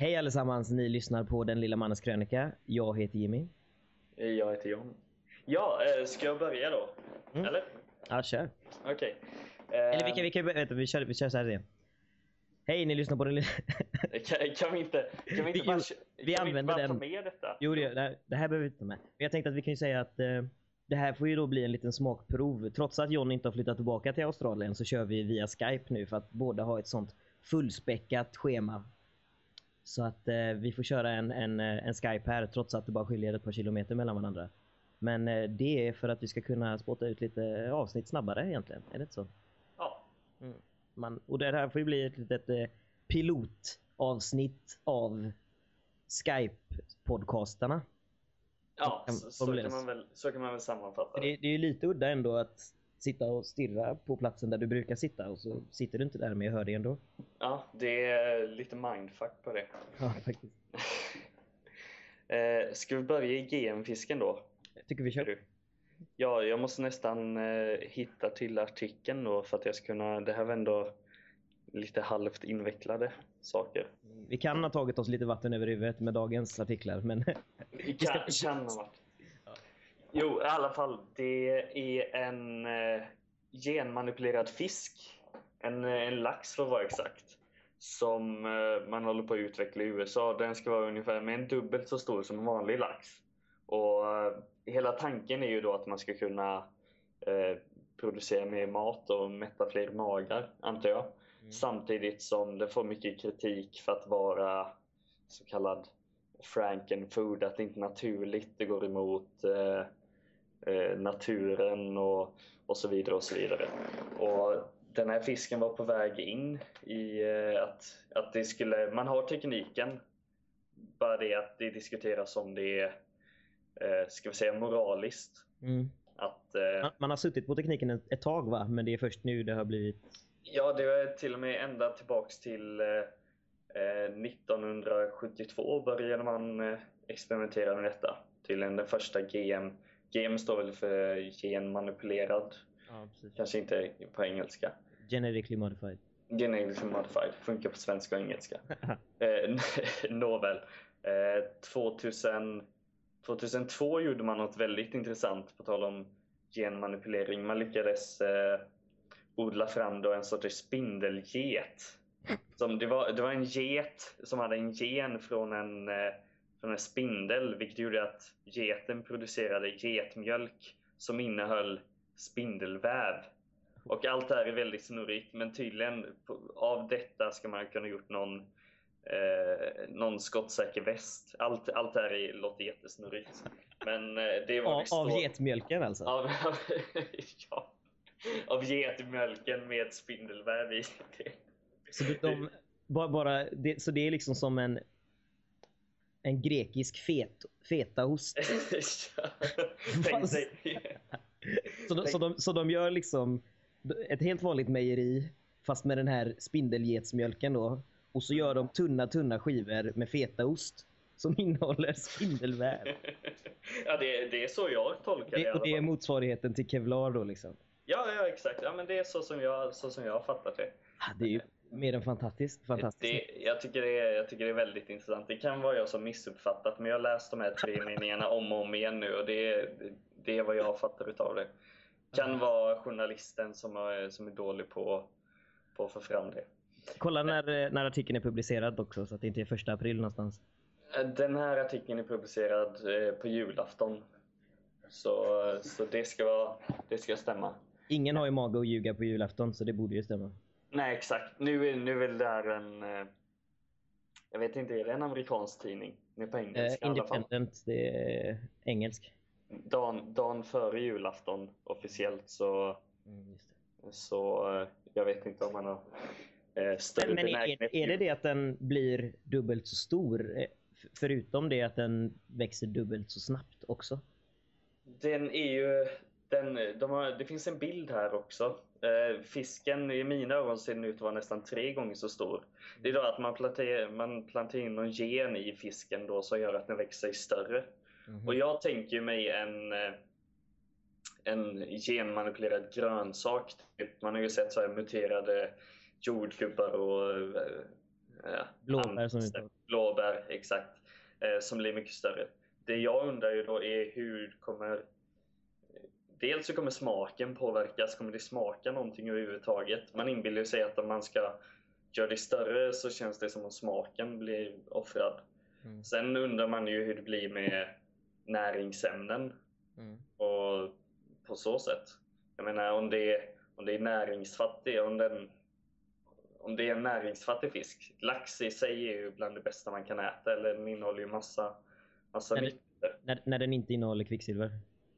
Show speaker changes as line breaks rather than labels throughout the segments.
Hej allesammans, ni lyssnar på Den lilla mannens krönika. Jag heter Jimmy.
Jag heter John. Ja, eh, ska jag börja då?
Mm.
Eller?
Ja, kör.
Okej. Eh,
Eller vi kan, vi kan, vänta, vi kör, vi kör så här igen. Hej, ni lyssnar på Den lilla...
kan, kan vi inte, kan vi inte
Vi-
bara,
vi
kan
använder
inte bara
den.
ta med detta?
Jo, det, det, här- det här behöver vi inte ta med. Men jag tänkte att vi kan ju säga att eh, det här får ju då bli en liten smakprov. Trots att John inte har flyttat tillbaka till Australien så kör vi via Skype nu för att båda har ett sånt fullspäckat schema. Så att eh, vi får köra en, en, eh, en Skype här trots att det bara skiljer ett par kilometer mellan varandra. Men eh, det är för att vi ska kunna spotta ut lite avsnitt snabbare egentligen. Är det inte så?
Ja.
Mm. Man, och det här får ju bli ett litet eh, pilotavsnitt av Skype-podcastarna.
Ja, så, så, kan man väl, så kan man väl sammanfatta
Det,
det.
det är ju lite udda ändå att sitta och stirra på platsen där du brukar sitta och så sitter du inte där men jag hör dig ändå.
Ja, det är lite mindfuck på det.
Ja, faktiskt.
Eh, ska vi börja i GM-fisken då?
Jag tycker vi kör.
du? Ja, jag måste nästan eh, hitta till artikeln då för att jag ska kunna... Det här var ändå lite halvt invecklade saker.
Vi kan ha tagit oss lite vatten över huvudet med dagens artiklar men
kan, kan ha varit. Jo, i alla fall. Det är en eh, genmanipulerad fisk. En, eh, en lax för att vara exakt. Som eh, man håller på att utveckla i USA. Den ska vara ungefär med en dubbelt så stor som en vanlig lax. Och eh, hela tanken är ju då att man ska kunna eh, producera mer mat och mätta fler magar, antar jag. Samtidigt som det får mycket kritik för att vara så kallad frankenfood, att det inte är naturligt, det går emot eh, naturen och, och så vidare och så vidare. Och den här fisken var på väg in i eh, att, att det skulle, man har tekniken, bara det att det diskuteras om det är, eh, ska vi säga moraliskt.
mm.
Att, eh,
man, man har suttit på tekniken ett, ett tag va? Men det är först nu det har blivit...
Ja, det var till och med ända tillbaks till eh, eh, 1972 började man eh, experimentera med detta. Tydligen den första GM. GM står väl för genmanipulerad,
Ja, precis.
kanske inte på engelska.
Genetically modified.
Genetically modified, funkar på svenska och engelska. Eh, Nåväl. Eh, 2000, 2002 gjorde man något väldigt intressant på tal om genmanipulering. Man lyckades eh, odla fram då en sorts spindelget. Som det, var, det var en get som hade en gen från en, eh, från en spindel vilket gjorde att geten producerade getmjölk som innehöll spindelväv. Och allt det här är väldigt snurrigt men tydligen av detta ska man kunna gjort någon, eh, någon skottsäker väst. Allt, allt det här är, låter jättesnurrigt. Men eh, det var
Av,
det
av getmjölken alltså?
av, ja, av getmjölken med spindelväv i. Det.
Så, de, bara, det, så det är liksom som en en grekisk fet, fetaost.
Ja.
Så de, så, de, så de gör liksom ett helt vanligt mejeri fast med den här spindelgetsmjölken då. Och så gör de tunna tunna skivor med fetaost som innehåller spindelväv.
Ja, det, det är så jag tolkar det,
Det, och det är motsvarigheten till Kevlar då liksom.
Ja, ja, exakt. Ja, men det är så som jag, så som jag har fattat det.
Ah, Det är ju mer än fantastiskt. fantastiskt.
det jag, tycker det är, jag tycker det är väldigt intressant. Det kan vara jag som missuppfattat, men jag har läst de här tre meningarna om och om igen nu och det är, det är vad jag fattar utav det. Kan vara journalisten som är, som är dålig på, på att få fram det.
Kolla när, när artikeln är publicerad också så att det inte är första april någonstans.
Den här artikeln är publicerad eh, på julafton. Så, så det, ska vara, det ska stämma.
Ingen har ju mage att ljuga på julafton så det borde ju stämma.
Nej, exakt. Nu är, nu är väl det här en... eh, Jag vet inte, är det en amerikansk tidning? Är på
Eh,
engelska fall.
independent, det är engelsk.
Dagen, dagen före julafton officiellt så...
Mm.
Så eh, jag vet inte om man har eh, större
Men är, är det det att den blir dubbelt så stor? eh, Förutom det att den växer dubbelt så snabbt också?
Den är ju... Den, de har, det finns en bild här också. Eh, fisken, i mina ögon ser den ut att vara nästan tre gånger så stor. Det är då att man planterar, man planterar in någon gen i fisken då som gör att den växer sig större.
Mhm.
Och jag tänker mig en, eh, en genmanipulerad grönsak. Typ. Man har ju sett så muterade jordgubbar och eh, ja,
Blåbär som
blåbär exakt. Som blir mycket större. Det jag undrar ju då är hur kommer Dels så kommer smaken påverkas, kommer det smaka någonting överhuvudtaget? Man inbillar sig att om man ska göra det större så känns det som om smaken blir offrad. Mm. Sen undrar man ju hur det blir med näringsämnen mm. och på så sätt. Jag menar om det om det är näringsfattig, om, den, om det är en näringsfattig fisk. Lax i sig är ju bland det bästa man kan äta, eller den innehåller ju massa, massa
när, när, när den inte innehåller kvicksilver?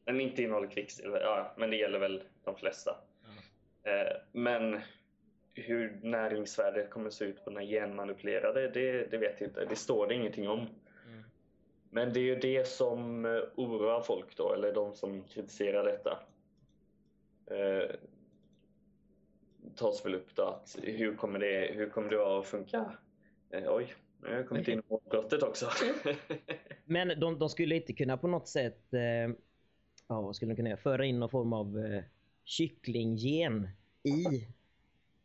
Den inte innehåller kvicksilver, ja, men det gäller väl de flesta. Mm. Eh, men hur näringsvärdet kommer se ut på den här genmanipulerade, det, det vet jag inte. Det står det ingenting om. Mm. Men det är ju det som eh, oroar folk då, eller de som kritiserar detta. Eh, tas väl upp då att hur kommer det, hur kommer det att funka? Eh, oj, nu har jag kommit in på brottet också.
Men de, de, skulle inte kunna på något sätt, eh, ja vad skulle de kunna göra, föra in någon form av eh, kycklinggen i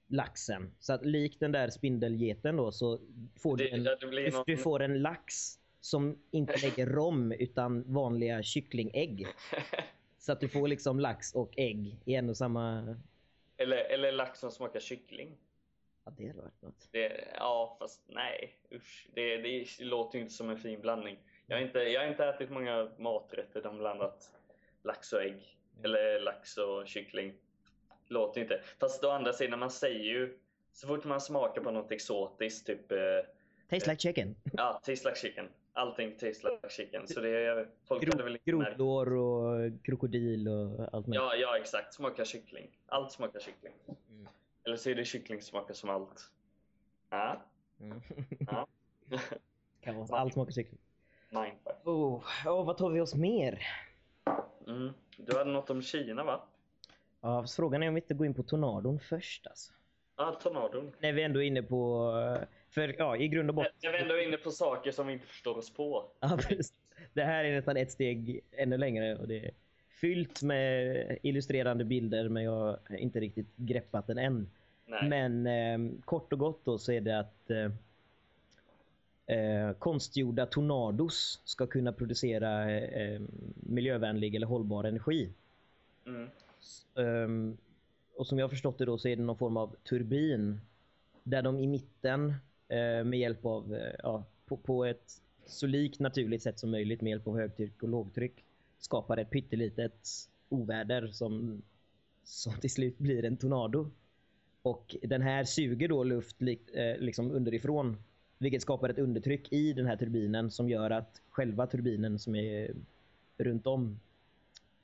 laxen. Så att likt den där spindelgeten då så får det, du, en, du, någon... du får en lax som inte lägger rom utan vanliga kycklingägg. Så att du får liksom lax och ägg i en och samma...
Eller, eller lax som smakar kyckling.
Ja, det hade varit något.
Det, ja, fast nej. Usch. Det, det, det låter inte som en fin blandning. Jag har inte, jag har inte ätit många maträtter där de blandat lax och ägg. Mm. Eller lax och kyckling. Låter inte. Fast å andra sidan, man säger ju så fort man smakar på något exotiskt, typ... Eh,
taste like chicken.
Ja, taste like chicken. Allting taste like chicken. Så det är, folk
Gro, väl Grotlår och krokodil och allt
möjligt. Ja, ja, exakt. Smakar kyckling. Allt smakar kyckling. Mm. Eller så är det kyckling som smakar som allt. Ja. Mm. ja.
kan vara allt smakar kyckling.
Mindfuck.
Oh, oh, vad tar vi oss mer?
Mm. Du hade något om Kina va?
Ja, frågan är om vi inte går in på tornadon först alltså.
Ja, tornadon.
När vi ändå är inne på... För ja, i grund och botten...
När vi ändå är inne på saker som vi inte förstår oss på.
Ja, precis. Det här är nästan ett steg ännu längre och det är fyllt med illustrerande bilder men jag har inte riktigt greppat den än. Nej. Men eh, kort och gott då så är det att eh, eh konstgjorda tornados ska kunna producera eh, miljövänlig eller hållbar energi. Mm. Um, och som jag har förstått det då så är det någon form av turbin där de i mitten uh, med hjälp av, uh, ja, på, på, ett så likt naturligt sätt som möjligt med hjälp av högtryck och lågtryck skapar ett pyttelitet oväder som, som till slut blir en tornado. Och den här suger då luft li, eh, liksom underifrån vilket skapar ett undertryck i den här turbinen som gör att själva turbinen som är runt om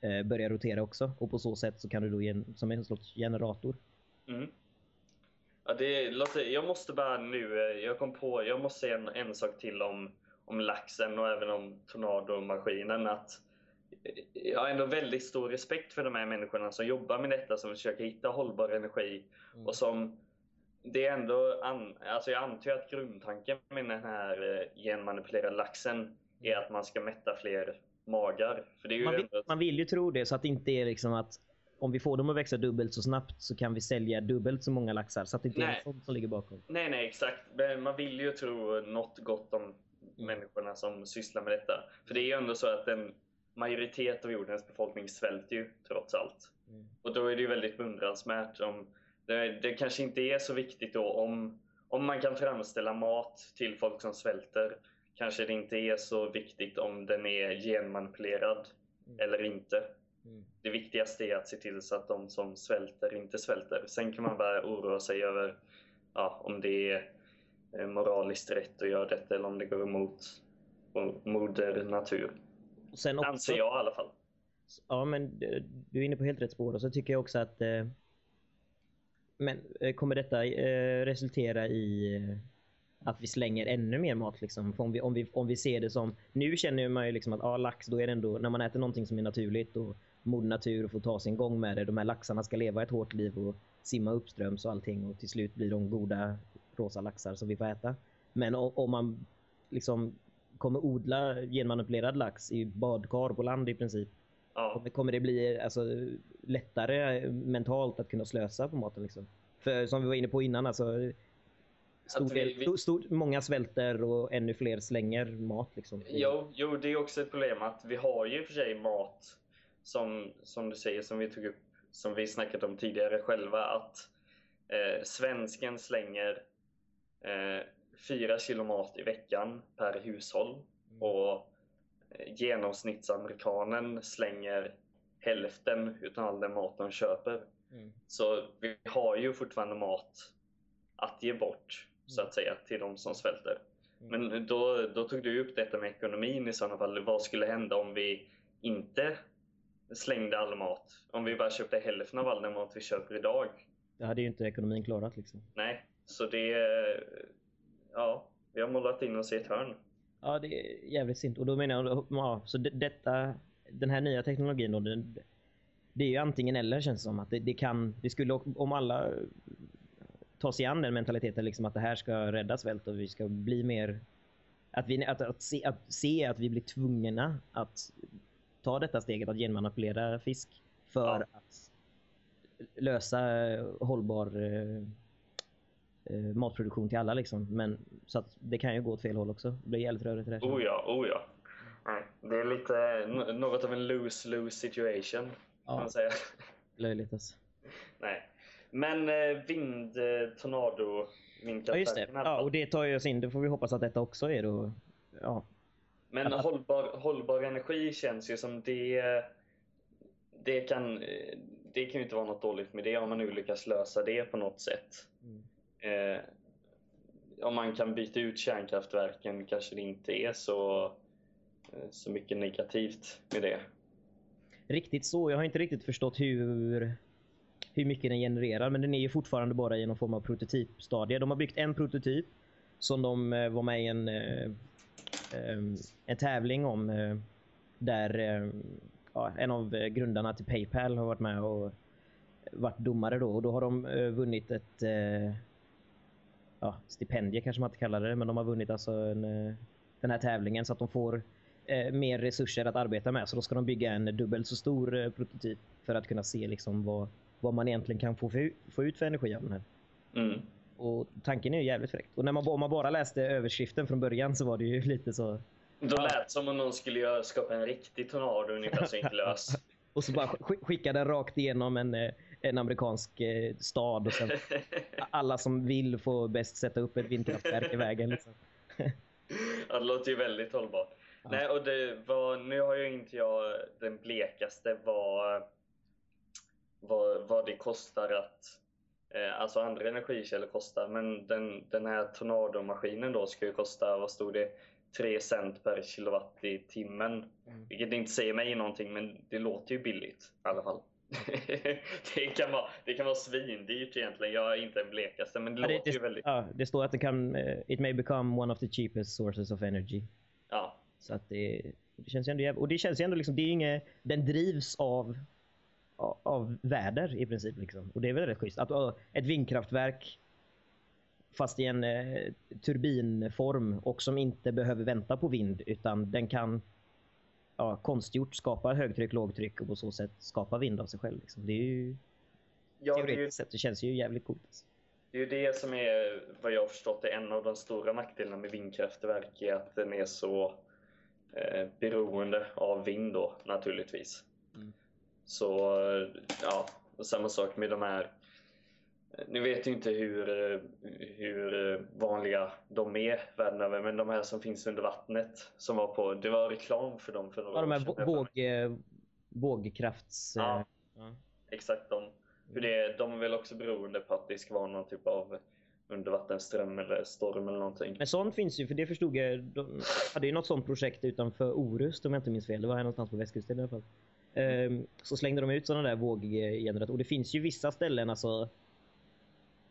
eh, börjar rotera också. Och på så sätt så kan du då som en sorts generator. Mm.
Ja, det låter, jag måste bara nu, eh, jag kom på, jag måste säga en, en sak till om, om laxen och även om tornadomaskinen. Att jag har ändå väldigt stor respekt för de här människorna som jobbar med detta, som försöker hitta hållbar energi mm. och som det är ändå, an, alltså jag antar att grundtanken med den här eh, genmanipulerade laxen är att man ska mätta fler magar.
Man, vill, man vill ju tro det så att det inte är liksom att om vi får dem att växa dubbelt så snabbt så kan vi sälja dubbelt så många laxar. Så att det inte nej. är sånt som ligger bakom.
Nej, nej, exakt. Man vill ju tro något gott om mm. människorna som sysslar med detta. För det är ju ändå så att en majoritet av jordens befolkning svälter ju trots allt. Mm. Och då är det ju väldigt beundransvärt om det, det kanske inte är så viktigt då om, om man kan framställa mat till folk som svälter kanske det inte är så viktigt om den är genmanipulerad mm. eller inte. Mm. Det viktigaste är att se till så att de som svälter inte svälter. Sen kan man bara oroa sig över ja, om det är eh, moraliskt rätt att göra detta eller om det går emot moder natur. Sen också, Anser jag i alla fall.
Ja, men du är inne på helt rätt spår. Och så tycker jag också att eh, men eh, kommer detta eh, resultera i eh, att vi slänger ännu mer mat. Liksom. om, vi, om, vi, om vi ser det som... Nu känner man ju liksom att ah, lax, då är det ändå... När man äter någonting som är naturligt och moder natur och får ta sin gång med det. De här laxarna ska leva ett hårt liv och simma uppströms och allting. Och till slut blir de goda rosa laxar som vi får äta. Men om, om man liksom kommer odla genmanipulerad lax i badkar på land i princip. Ja. Kommer det bli alltså, lättare mentalt att kunna slösa på maten? Liksom? För som vi var inne på innan, alltså, stor
vi-
del,
vi-
stor, stor, många svälter och ännu fler slänger mat. Liksom.
Jo, jo, det är också ett problem att vi har ju i och för sig mat som, som du säger, som vi tog upp, som vi snackat om tidigare själva, att eh, svensken slänger eh, fyra kilo mat i veckan per hushåll och eh, genomsnittsamerikanen slänger hälften utav all den mat de köper.
Mm.
Så vi har ju fortfarande mat att ge bort, så att säga, till de som svälter.
Mm.
Men då, då tog du upp detta med ekonomin i sådana fall. Vad skulle hända om vi inte slängde all mat? Om vi bara köpte hälften av all den mat vi köper idag?
Det hade ju inte ekonomin klarat. Liksom.
Nej, så det... Ja, vi har målat in oss i ett hörn.
Ja, det är jävligt synd. Och då menar jag, ja, så det, detta, den här nya teknologin då, den, det är ju antingen eller känns det som. Att det, det kan, det skulle, om alla tar sig an den mentaliteten liksom att det här ska rädda svält och vi ska bli mer att, vi, att, att, se, att se att vi blir tvungna att ta detta steget att genmanipulera fisk för
Ja.
att lösa hållbar eh, eh, matproduktion till alla liksom. Men så att det kan ju gå åt fel håll också. Det blir jävligt rörigt det där.
Oh ja, oh ja. Nej, Det är lite något av en lose-lose situation, kan
Ja.
man säga.
Löjligt alltså.
Nej. Men eh, vind, eh, tornado,
Ja just det. Ja, och det tar ju oss in. Det får vi hoppas att detta också är då. Ja.
Men
Att-
hållbar, hållbar energi känns ju som det, det kan det kan ju inte vara något dåligt med det om man nu lyckas lösa det på något sätt. Eh, om man kan byta ut kärnkraftverken kanske det inte är så, eh, så mycket negativt med det.
Riktigt så. Jag har inte riktigt förstått hur, hur mycket den genererar. Men den är ju fortfarande bara i någon form av prototypstadie. De har byggt en prototyp som de eh, var med i en, eh, en tävling om. eh, Där eh, ja, en av grundarna till Paypal har varit med och varit domare då. Och då har de eh, vunnit ett eh, ja, stipendie kanske man inte kallar det. Men de har vunnit alltså en, eh, den här tävlingen så att de får eh, mer resurser att arbeta med. Så då ska de bygga en dubbelt så stor eh, prototyp för att kunna se liksom vad, vad man egentligen kan få, för, få ut för energi av den här.
Mm.
Och tanken är ju jävligt fräckt. Och när man, om man bara läste överskriften från början så var det ju lite så...
Då lät som om någon skulle skapa en riktig tornado ungefär som gick lös.
Och så bara sk- skicka den rakt igenom en, eh, en amerikansk eh, stad och sen alla som vill får bäst sätta upp ett vindkraftverk i vägen. Liksom.
Ja, det låter ju väldigt hållbart. Nej, och det var, nu har ju inte jag den blekaste vad, vad, vad det kostar att eh, Alltså andra energikällor kostar, men den, den här tornadomaskinen då ska ju kosta, vad stod det, 3 cent per kilowatt i timmen.
Mm.
Vilket inte säger mig någonting, men det låter ju billigt i alla fall. det, kan vara, det kan vara svindyrt egentligen, jag är inte den blekaste, men det
Ja, det,
låter ju
det,
väldigt...
ja, det står att det kan, eh, it may become one of the cheapest sources of energy.
Ja,
Så att det, det känns ju ändå jävligt, och det känns ju ändå liksom, det är ju inget, den drivs av av- väder i princip liksom. Och det är väl rätt schysst. Att ja, ett vindkraftverk fast i en eh, turbinform och som inte behöver vänta på vind utan den kan ja, konstgjort skapa högtryck, lågtryck och på så sätt skapa vind av sig själv. Liksom. Det är ju
ja det är ju
teoretiskt sett, det känns ju jävligt coolt. Alltså.
Det är ju det som är, vad jag har förstått, är en av de stora nackdelarna med vindkraftverk är att den är så eh, beroende av vind då, naturligtvis.
Mm.
Så, ja, och samma sak med de här nu vet jag inte hur, hur vanliga de är världen över, men de här som finns under vattnet som var på, det var reklam för dem för några
Ja, de här våg, vågkrafts...
Ja.
eh, ja.
Exakt de. Hur det, de är väl också beroende på att det ska vara någon typ av undervattensström eller storm eller någonting.
Men sånt finns ju, för det förstod jag. De hade ju något sånt projekt utanför Orust om jag inte minns fel. Det var här någonstans på västkusten i alla fall. Ehm, så slängde de ut sådana där våggeneratorer. Och det finns ju vissa ställen alltså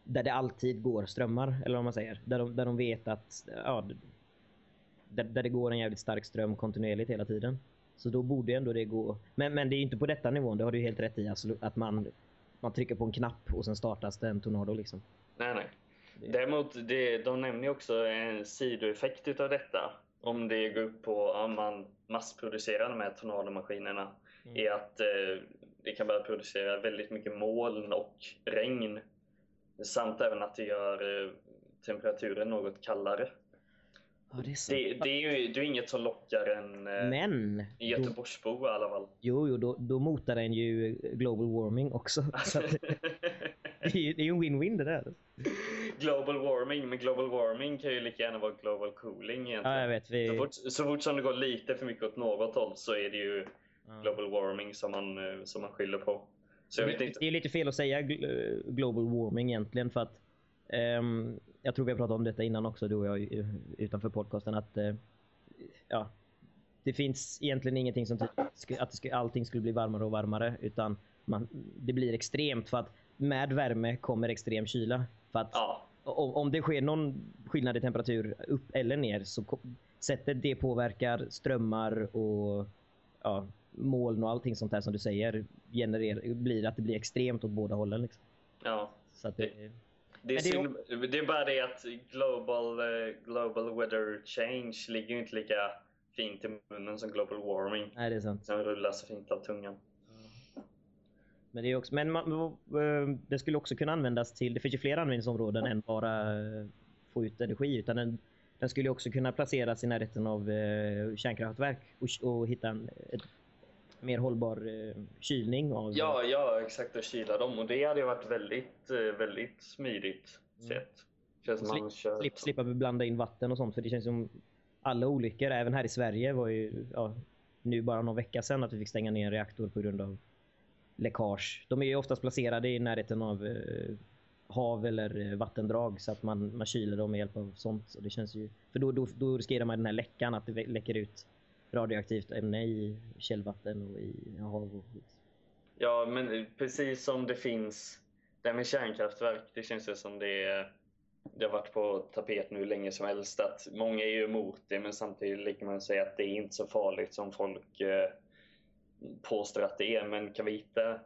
där det alltid går strömmar, eller vad man säger. Där de, där de vet att ja, där, där det går en jävligt stark ström kontinuerligt hela tiden. Så då borde ändå det gå. Men, men det är inte på detta nivån, det har du helt rätt i. Alltså, att man, man trycker på en knapp och sen startas det en tornado liksom.
Nej, nej. Däremot, det, de nämner också en sidoeffekt utav detta. Om det går upp på om man massproducerar de här tornadomaskinerna.
Mm.
Är att eh, det kan börja producera väldigt mycket moln och regn. Samt även att det gör eh, temperaturen något kallare.
Ja, det, är sant.
Det, det, är ju det är inget som lockar en, eh,
Men,
en
då,
Göteborgsbo i alla fall.
jo, jo, då, då motar den ju global warming också. Så att, det är ju det är ju en win-win det där.
global warming, men global warming kan ju lika gärna vara global cooling egentligen.
Ja, jag vet. Vi,
Så fort, så fort som det går lite för mycket åt något håll så är det ju
ja.
global warming som man, eh, som man skyller på. Så inte.
Det är lite fel att säga eh, global warming egentligen för att ehm, jag tror vi har pratat om detta innan också du och jag utanför podcasten att eh, ja, det finns egentligen ingenting som sk- att det ska, allting skulle bli varmare och varmare utan man, det blir extremt för att med värme kommer extrem kyla. För att
Ja,
om, det sker någon skillnad i temperatur upp eller ner så sättet det påverkar strömmar och ja, moln och allting sånt där som du säger genererar, blir att det blir extremt åt båda hållen. Liksom.
ja.
Så det,
Det
det är
synd, det är bara det att global, eh, global weather change ligger inte lika fint i munnen som global warming.
nej, det är sant.
Som rullar så fint av tungan.
Men, det, är också, men man, eh, det skulle också kunna användas till, det finns ju fler användningsområden än bara eh, få ut energi. Utan den, den skulle också kunna placeras i närheten av kärnkraftverk och, och hitta en ett mer hållbar eh, kylning av
Ja, ja, exakt. Och kyla dem. Och det hade ju varit väldigt, eh, väldigt smidigt
Mm.
sätt. Känns man kör...
Slipp, slippa blanda in vatten och sånt för det känns som alla olyckor, även här i Sverige var ju ja, nu bara någon vecka sedan att vi fick stänga ner en reaktor på grund av läckage. De är ju oftast placerade i närheten av eh, hav eller eh, vattendrag så att man, man kyler dem med hjälp av sånt. Och det känns ju, för då, då, då riskerar man den här läckan att det läcker ut radioaktivt ämne i källvatten och i hav och skit.
Ja, men precis som det finns det här med kärnkraftverk. Det känns ju som det, är- det har varit på tapet nu länge som helst. Att många är ju emot det, men samtidigt kan man säga att det är inte så farligt som folk eh, påstår att det är. Men kan vi hitta...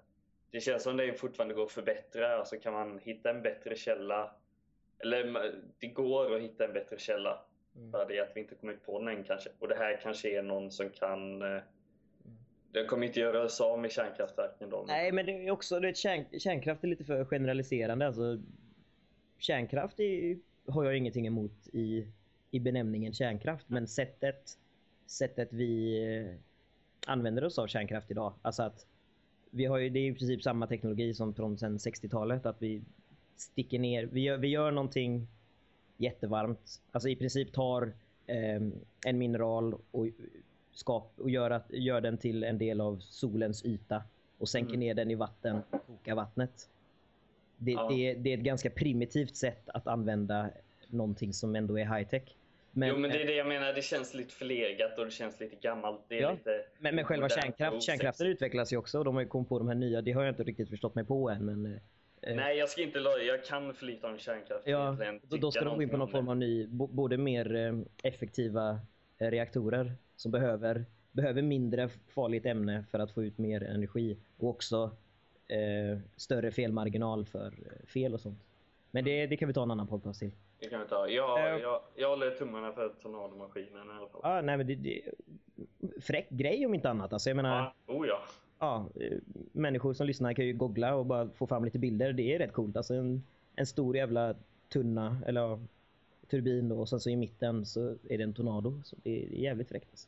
Det känns som det fortfarande går att förbättra. Alltså kan man hitta en bättre källa? Eller det går att hitta en bättre källa.
Mm.
Bara det att vi inte kommit på den än kanske. Och det här kanske är någon som kan... eh, Det kommer inte göra oss av med kärnkraftverken då.
Nej, men det är också, du vet, kärn, kärnkraft är lite för generaliserande. Alltså, kärnkraft är, har jag ingenting emot i, i benämningen kärnkraft, men sättet, sättet vi eh, använder oss av kärnkraft idag. Alltså att vi har ju, det är i princip samma teknologi som från sen 60-talet. Att vi sticker ner, vi gör, vi gör någonting jättevarmt. Alltså i princip tar eh, en mineral och, skap, och gör, att, gör den till en del av solens yta och sänker
Mm.
ner den i vatten och kokar vattnet. Det,
Ja.
det, det är ett ganska primitivt sätt att använda någonting som ändå är high-tech. Men,
jo, men det är det jag menar. Det känns lite förlegat och det känns lite gammalt.
Ja,
lite
men, men själva kärnkraft, kärnkraften utvecklas ju också och de har ju kommit på de här nya. Det har jag inte riktigt förstått mig på än. Men, eh,
Nej, jag ska inte Jag kan för lite om kärnkraft
Ja, då, då ska de gå in på någon form av ny, både mer eh, effektiva eh, reaktorer som behöver, behöver mindre farligt ämne för att få ut mer energi och också eh, större felmarginal för eh, fel och sånt. Men det, det kan vi ta en annan podcast till.
det. Kan vi ta. Jag,
Eh.
jag, jag håller tummarna för tornadomaskinen i alla fall.
Ah, nej, men det, det, fräck grej om inte annat. Alltså, jag menar,
Ja, oh ja.
Ja, människor som lyssnar kan ju googla och bara få fram lite bilder. Det är rätt coolt. Alltså en, en stor jävla tunna, eller ja, turbin då, och sen så i mitten så är det en tornado. Så det är jävligt fräckt. Alltså.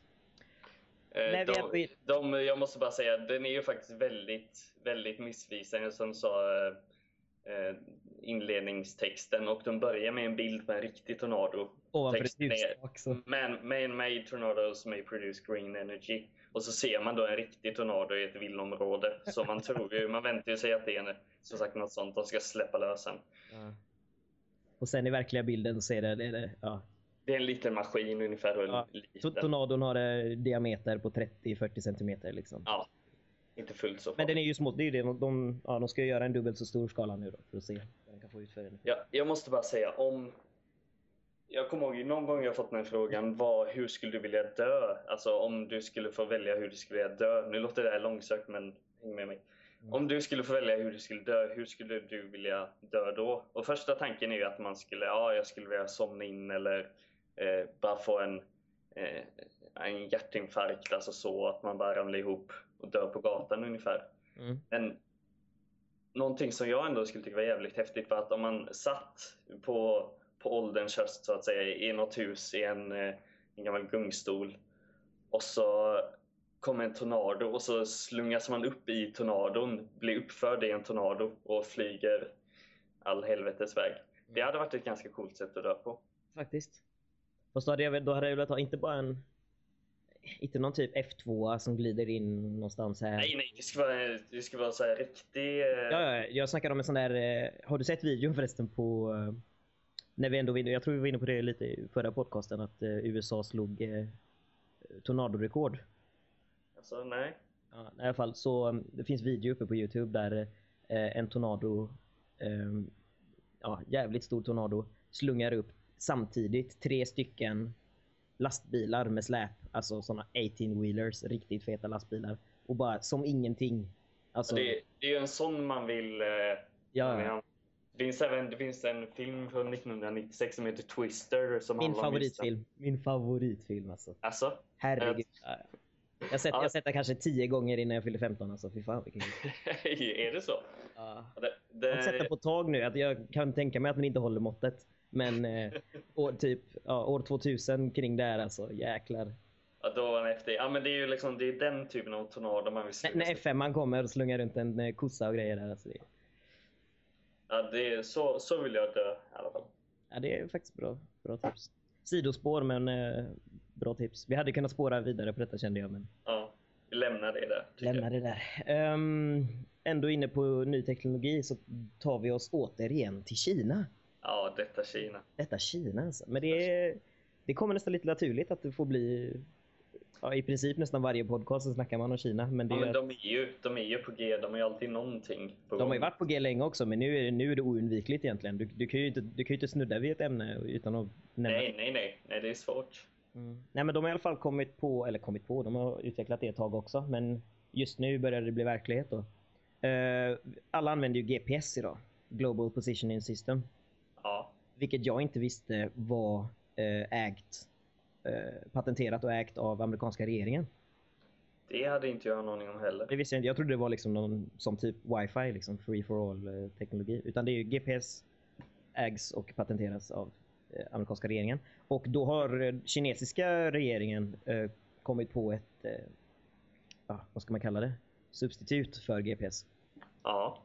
Eh, de, de, jag måste bara säga, den är ju faktiskt väldigt, väldigt missvisande som sa eh, eh, inledningstexten och de börjar med en bild med en riktig tornado.
Ovanför ett hustak så.
Man, man-made tornadoes may produce green energy. Och så ser man då en riktig tornado i ett villområde. Så man tror ju, man väntar ju sig att det är en, som sagt något sånt de ska släppa lös sen.
Ja. Och sen i verkliga bilden så är det, det, är det ja.
Det är en liten maskin ungefär. En
Ja,
liten.
To- Tornadon har eh, diameter på 30-40 centimeter liksom.
Ja, inte fullt så
Men den
farligt.
är ju små. Det är det. De, de, ja, de ska ju göra en dubbelt så stor skala nu då för att se vad den kan få ut för energi.
Ja, jag måste bara säga om... Jag kommer ihåg någon gång jag fått den här frågan, vad, hur skulle du vilja dö? Alltså om du skulle få välja hur du skulle vilja dö. Nu låter det här långsökt men häng med mig.
Mm.
Om du skulle få välja hur du skulle dö, hur skulle du vilja dö då? Och första tanken är ju att man skulle, ja jag skulle vilja somna in eller eh, bara få en, eh, en hjärtinfarkt, alltså så att man bara ramlar ihop och dör på gatan ungefär.
Mm.
Men någonting som jag ändå skulle tycka var jävligt häftigt var att om man satt på, på ålderns höst så att säga i något hus i en, eh, en gammal gungstol. Och så kommer en tornado och så slungas man upp i tornadon, blir uppförd i en tornado och flyger all helvetes väg. Det hade varit ett ganska coolt sätt att dö på.
Faktiskt. Fast då hade jag, då hade jag velat ha inte bara en inte någon typ F2 som glider in någonstans här.
Nej, nej, det ska vara, det ska vara så här riktig... eh,
Ja, ja, jag snackar om en sån där... eh, Har du sett videon förresten på... eh, När vi ändå var inne, jag tror vi var inne på det lite i förra podcasten att eh, USA slog eh, tornadorekord.
Alltså, nej.
Ja, I alla fall så um, det finns video uppe på Youtube där eh, en tornado, ehm, ja jävligt stor tornado, slungar upp samtidigt tre stycken lastbilar med släp, alltså såna 18-wheelers, riktigt feta lastbilar. Och bara som ingenting. Alltså,
Det, det är ju en sån man vill... Eh,
ja.
Det finns även det finns en film från 1996 som heter Twister. Som
min favoritfilm. Min favoritfilm alltså.
Alltså?
Herregud. Ja. Jag har sett, jag sett den kanske tio gånger innan jag fyllde 15 alltså. Fy fan vilken
är det så?
ja.
Det,
Jag har inte sett den
det,
på tag nu. Att jag kan tänka mig att den inte håller måttet. Men eh, år, typ, ja, år 2000 kring där alltså. Jäklar.
ja, då var den efter. Ja, men det är ju liksom det är den typen av tornado man vill slunga
när
sig.
FM man kommer och slungar runt en eh, kossa och grejer där. Alltså det,
Ja, det är, så, så vill jag dö i alla fall.
ja, det är faktiskt bra, bra tips. Sidospår men eh, bra tips. Vi hade kunnat spåra vidare på detta kände jag men
Ja, vi lämnar det där.
lämna det där. Um, ändå inne på ny teknologi så tar vi oss återigen till Kina.
Ja, detta Kina.
Detta Kina alltså. Men det, är, det kommer nästan lite naturligt att det får bli ja, i princip nästan varje podcast så snackar man om Kina. Men det
Ja, men de, är ju, de är ju på G, de har ju alltid någonting på
de har ju varit på G länge också men nu är det, nu är det oundvikligt egentligen. Du, du, kan ju inte, du kan ju inte snudda vid ett ämne utan att nämna
Nej, nej, nej, nej, det är svårt.
Mm. Nej men de har i alla fall kommit på, eller kommit på, de har utvecklat det ett tag också. Men just nu börjar det bli verklighet då. Eh, alla använder ju GPS idag. Global Positioning System.
Ja,
Vilket jag inte visste var eh, ägt, patenterat och ägt av amerikanska regeringen.
det hade inte jag någon aning om heller.
Det visste jag inte. Jag trodde det var liksom någon som typ wifi, liksom free for all eh, teknologi. Utan det är ju GPS ägs och patenteras av eh, amerikanska regeringen. Och då har eh, kinesiska regeringen eh, kommit på ett, eh, ja, vad ska man kalla det? Substitut för GPS.
Ja.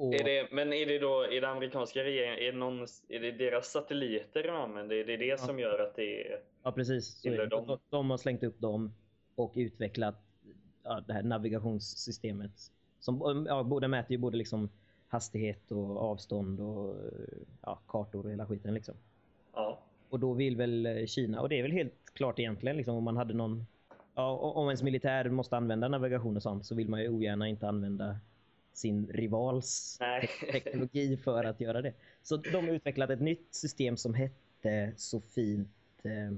Och,
Är det, men är det då, är det amerikanska regeringen, är det, någon, är det deras satelliter de använder? Är det det som gör att det är...
ja precis. Är
de?
De, de har slängt upp dem och utvecklat ja, det här navigationssystemet. Som ja, både mäter ju både liksom hastighet och avstånd och ja, kartor och hela skiten liksom.
Ja.
Och då vill väl Kina, och det är väl helt klart egentligen liksom om man hade någon Ja, om ens militär måste använda navigation och sånt så vill man ju ogärna inte använda sin rivals te- teknologi för att göra det. Så de har utvecklat ett nytt system som hette så fint eh,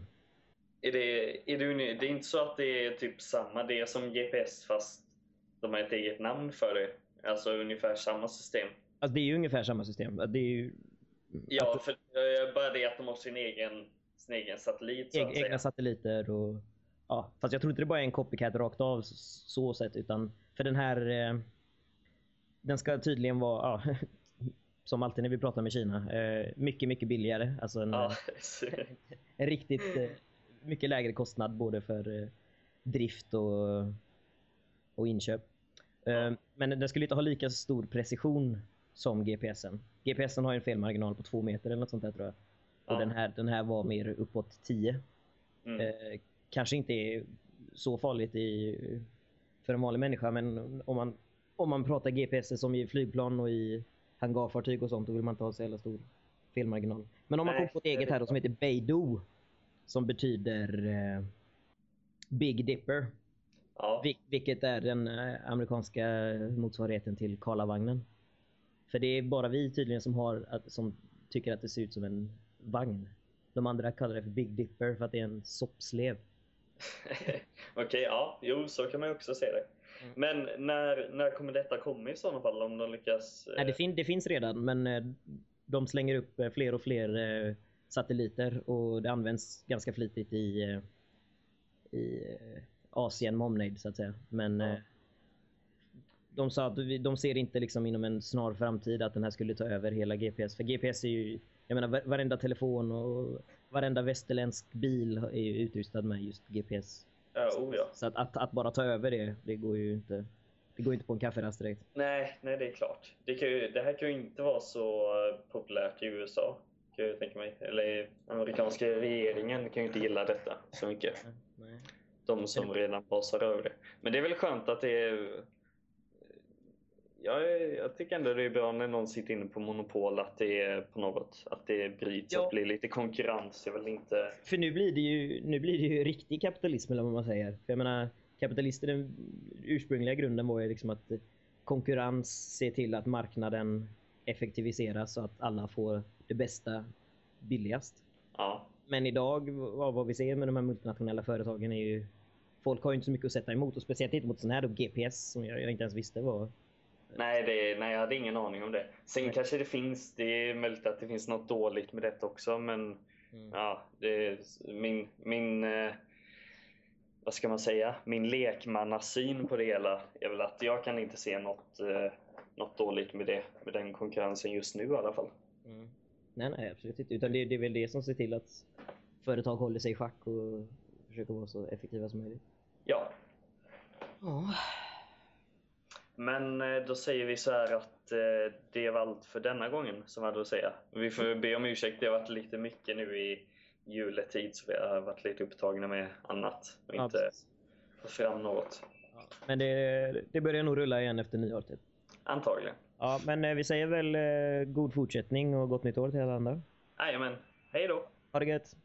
Är det, är det, det är inte så att det är typ samma, det är som GPS fast de har ett eget namn för det. Alltså ungefär samma system.
Alltså det är ju ungefär samma system. Det är ju
Ja, för eh, bara det att de har sin egen, sin egen satellit så att säga.
egna satelliter och ja, fast jag tror inte det bara är en copycat rakt av s- så sett utan för den här eh, den ska tydligen vara ja, som alltid när vi pratar med Kina eh, mycket mycket billigare alltså en,
Ja,
en riktigt eh, mycket lägre kostnad både för eh, drift och, och inköp. Eh,
Ja.
Men den skulle inte ha lika stor precision som GPSen. GPSen har en felmarginal på två meter eller något sånt där tror jag. Och
Ja.
den, här, den här var mer uppåt 10.
mm.
Eh, kanske inte är så farligt i, för en vanlig människa men om man, om man pratar GPS som i flygplan och i hangarfartyg och sånt då vill man inte ha så jävla stor felmarginal. Men om man kommer på ett eget här då, som heter Beidou som betyder eh, Big Dipper.
ja.
Vil- vilket är den eh, amerikanska motsvarigheten till Karlavagnen. För det är bara vi tydligen som, har, att, som tycker att det ser ut som en vagn. De andra kallar det för Big Dipper för att det är en soppslev.
Okej, ja, jo, så kan man ju också se det.
Mm.
Men när, när kommer detta komma i sådana fall? Om de lyckas... eh,
Nej, det, fin- det finns redan men eh, de slänger upp eh, fler och fler eh, satelliter och det används ganska flitigt i, eh, i eh, Asien med omnejd så att säga. Men
Ja.
eh, de sa att de ser inte liksom inom en snar framtid att den här skulle ta över hela GPS. För GPS är ju, jag menar varenda telefon och varenda västerländsk bil är ju utrustad med just GPS.
Ja, oh ja.
Så att, att, att, bara ta över det, det går ju inte. Det går inte på en kafferast direkt.
Nej, nej det är klart. Det, kan ju, det här kan ju inte vara så populärt i USA. Kan jag tänka mig. Eller amerikanska regeringen kan ju inte gilla detta så mycket. Nej. De som redan basar över det. Men det är väl skönt att det är jag, jag tycker ändå det är bra när någon sitter inne på monopol att det är på något att det bryts, ja. att det blir lite konkurrens. Jag vill inte...
För nu blir det ju, nu blir det ju riktig kapitalism eller vad man säger. För jag menar, kapitalister, den ursprungliga grunden var ju liksom att konkurrens ser till att marknaden effektiviseras så att alla får det bästa billigast.
Ja.
Men idag, vad vi ser med de här multinationella företagen är ju folk har ju inte så mycket att sätta emot och speciellt inte mot sån här då GPS som jag, jag inte ens visste var
Nej, det, nej, jag hade ingen aning om det. Sen nej. kanske det finns, det är möjligt att det finns något dåligt med det också, men mm. ja, det, min, min eh, vad ska man säga, min lekmannasyn på det hela är väl att jag kan inte se något, eh, något dåligt med det, med den konkurrensen just nu i alla fall.
Mm. Nej, nej, absolut inte. Utan det, det är väl det som ser till att företag håller sig i schack och försöker vara så effektiva som möjligt.
Ja. Oh. Men eh, då säger vi så här att eh, det var allt för denna gången som hade att säga. Vi får be om ursäkt, det har varit lite mycket nu i juletid så vi har varit lite upptagna med annat och inte ja, fått fram något.
Men det, det börjar nog rulla igen efter nyår typ.
Antagligen.
Ja, men eh, vi säger väl god fortsättning och gott nytt år till alla andra.
Jajamän. Hej då!
Ha det gött!